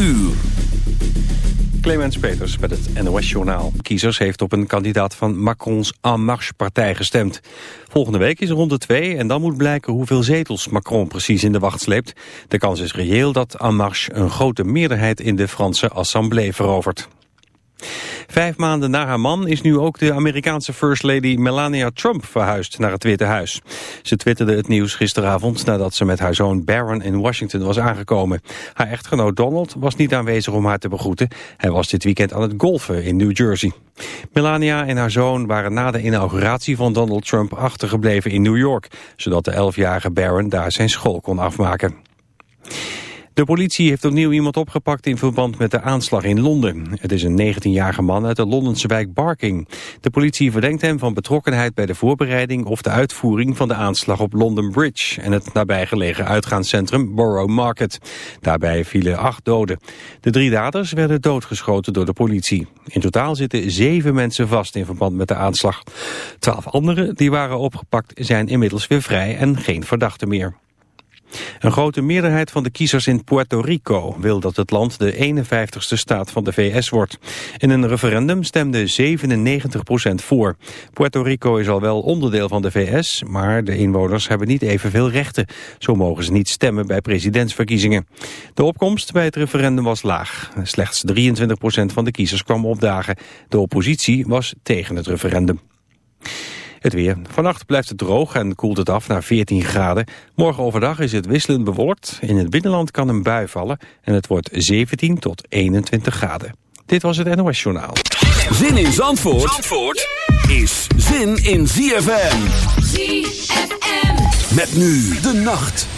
uur. Clemens Peters met het NOS-journaal. Kiezers heeft op een kandidaat van Macrons En Marche-partij gestemd. Volgende week is ronde 2 en dan moet blijken hoeveel zetels Macron precies in de wacht sleept. De kans is reëel dat En Marche een grote meerderheid in de Franse Assemblée verovert. Vijf maanden na haar man is nu ook de Amerikaanse First Lady Melania Trump verhuisd naar het Witte Huis. Ze twitterde het nieuws gisteravond nadat ze met haar zoon Barron in Washington was aangekomen. Haar echtgenoot Donald was niet aanwezig om haar te begroeten. Hij was dit weekend aan het golfen in New Jersey. Melania en haar zoon waren na de inauguratie van Donald Trump achtergebleven in New York, zodat de elfjarige Barron daar zijn school kon afmaken. De politie heeft opnieuw iemand opgepakt in verband met de aanslag in Londen. Het is een 19-jarige man uit de Londense wijk Barking. De politie verdenkt hem van betrokkenheid bij de voorbereiding of de uitvoering van de aanslag op London Bridge en het nabijgelegen uitgaanscentrum Borough Market. Daarbij vielen acht doden. De drie daders werden doodgeschoten door de politie. In totaal zitten zeven mensen vast in verband met de aanslag. Twaalf anderen die waren opgepakt zijn inmiddels weer vrij en geen verdachten meer. Een grote meerderheid van de kiezers in Puerto Rico wil dat het land de 51ste staat van de VS wordt. In een referendum stemde 97% voor. Puerto Rico is al wel onderdeel van de VS, maar de inwoners hebben niet evenveel rechten. Zo mogen ze niet stemmen bij presidentsverkiezingen. De opkomst bij het referendum was laag. Slechts 23% van de kiezers kwam opdagen. De oppositie was tegen het referendum. Het weer. Vannacht blijft het droog en koelt het af naar 14 graden. Morgen overdag is het wisselend bewolkt. In het binnenland kan een bui vallen en het wordt 17 tot 21 graden. Dit was het NOS Journaal. Zin in Zandvoort, Zandvoort is zin in ZFM. ZFM. Met nu de nacht.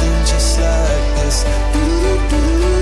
just like this.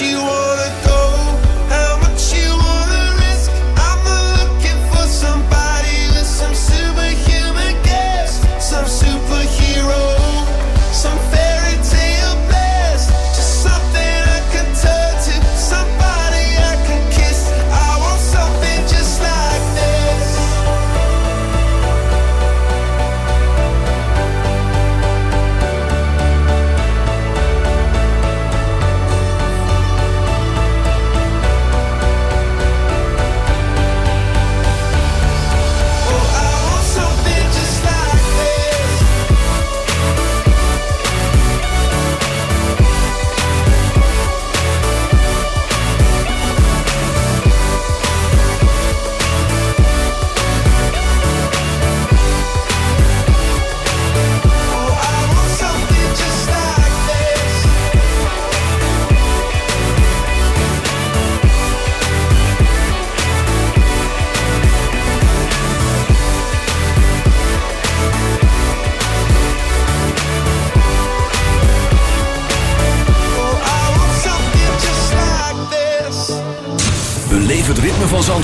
you want.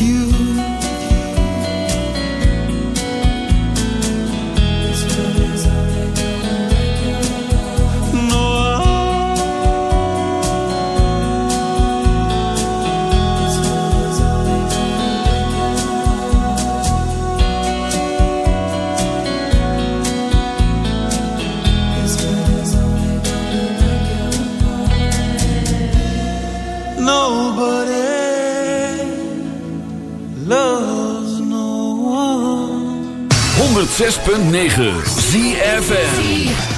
you. 106.9 ZFN